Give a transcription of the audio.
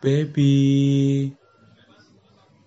baby.